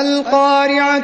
القارعة